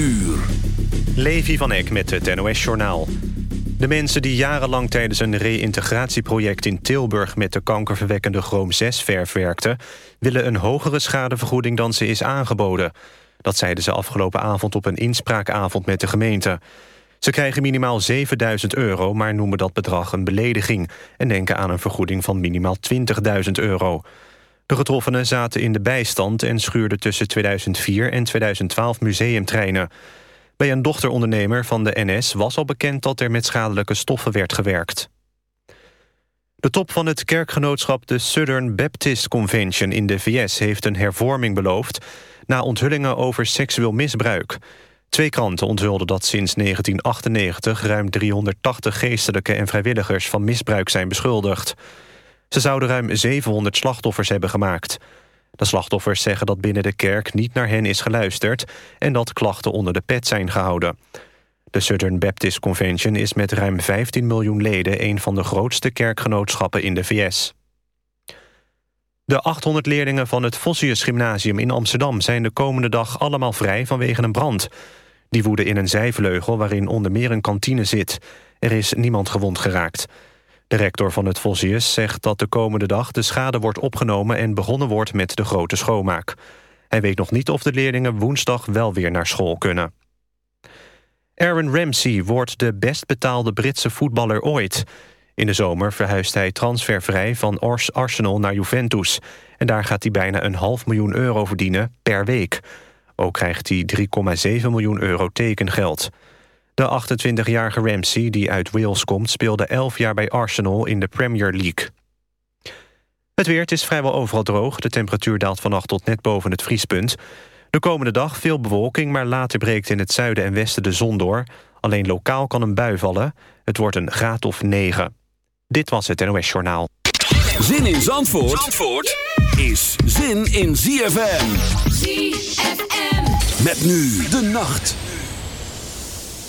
uur. Levi van Eck met het NOS-journaal. De mensen die jarenlang tijdens een reïntegratieproject in Tilburg... met de kankerverwekkende chroom-6-verf werkten... willen een hogere schadevergoeding dan ze is aangeboden. Dat zeiden ze afgelopen avond op een inspraakavond met de gemeente. Ze krijgen minimaal 7000 euro, maar noemen dat bedrag een belediging... en denken aan een vergoeding van minimaal 20.000 euro. De getroffenen zaten in de bijstand en schuurden tussen 2004 en 2012 museumtreinen. Bij een dochterondernemer van de NS was al bekend dat er met schadelijke stoffen werd gewerkt. De top van het kerkgenootschap de Southern Baptist Convention in de VS heeft een hervorming beloofd na onthullingen over seksueel misbruik. Twee kranten onthulden dat sinds 1998 ruim 380 geestelijke en vrijwilligers van misbruik zijn beschuldigd. Ze zouden ruim 700 slachtoffers hebben gemaakt. De slachtoffers zeggen dat binnen de kerk niet naar hen is geluisterd... en dat klachten onder de pet zijn gehouden. De Southern Baptist Convention is met ruim 15 miljoen leden... een van de grootste kerkgenootschappen in de VS. De 800 leerlingen van het Vossius Gymnasium in Amsterdam... zijn de komende dag allemaal vrij vanwege een brand. Die woedde in een zijvleugel waarin onder meer een kantine zit. Er is niemand gewond geraakt. De rector van het Vossius zegt dat de komende dag de schade wordt opgenomen en begonnen wordt met de grote schoonmaak. Hij weet nog niet of de leerlingen woensdag wel weer naar school kunnen. Aaron Ramsey wordt de best betaalde Britse voetballer ooit. In de zomer verhuist hij transfervrij van Arsenal naar Juventus. En daar gaat hij bijna een half miljoen euro verdienen per week. Ook krijgt hij 3,7 miljoen euro tekengeld. De 28-jarige Ramsey, die uit Wales komt... speelde 11 jaar bij Arsenal in de Premier League. Het weer, het is vrijwel overal droog. De temperatuur daalt vannacht tot net boven het vriespunt. De komende dag veel bewolking, maar later breekt in het zuiden en westen de zon door. Alleen lokaal kan een bui vallen. Het wordt een graad of 9. Dit was het NOS Journaal. Zin in Zandvoort, Zandvoort is zin in ZFM. ZFM. Met nu de nacht.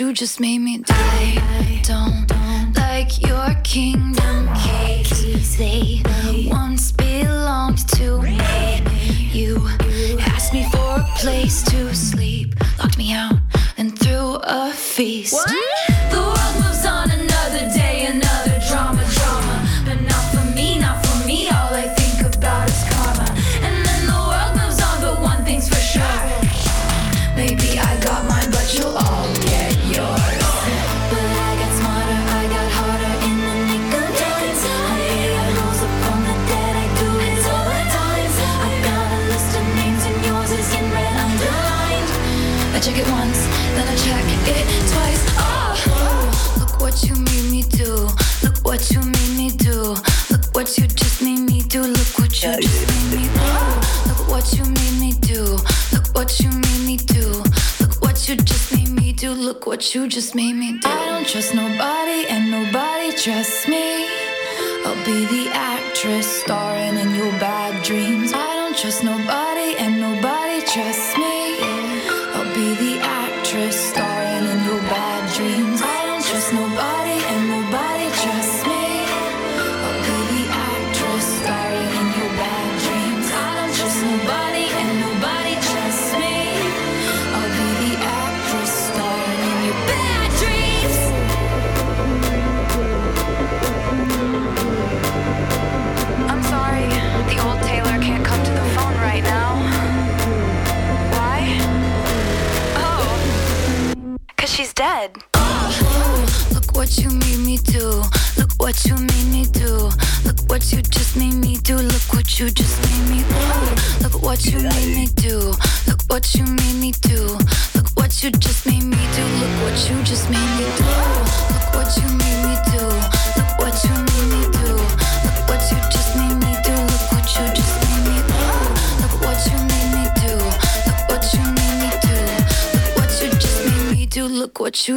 you just made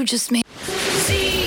just made.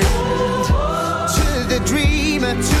to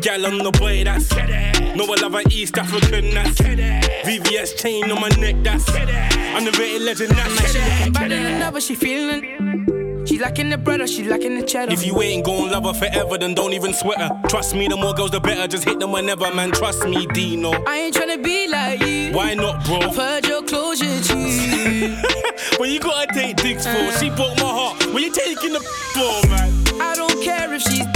gal on the boy, that's No, I love an East African, that's VVS chain on my neck, that's Underrated legend, that's looking better than ever, she feeling. She lacking the bread or she lacking the cheddar. If you ain't gon' love her forever, then don't even sweat her. Trust me, the more girls, the better. Just hit them whenever, man, trust me, Dino. I ain't tryna be like you. Why not, bro? I've heard your closure, G. When you gotta take dicks for, she broke my heart. When you taking the for, man? I don't care if she's I'm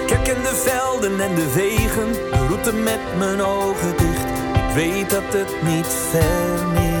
Velden en de wegen, de route met mijn ogen dicht. Ik weet dat het niet ver meer